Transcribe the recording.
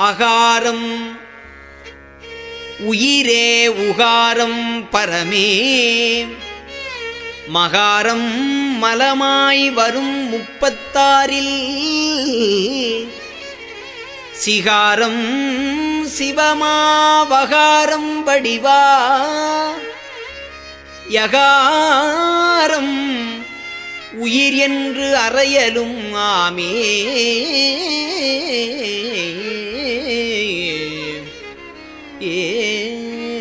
அகாரம். உயிரே உகாரம் பரமே. மகாரம் மலமாய் வரும் முப்பத்தாரில் சிகாரம் சிவமாவகாரம் வடிவா. யகாரம் உயிர் என்று அறையலும் ஆமே. 耶。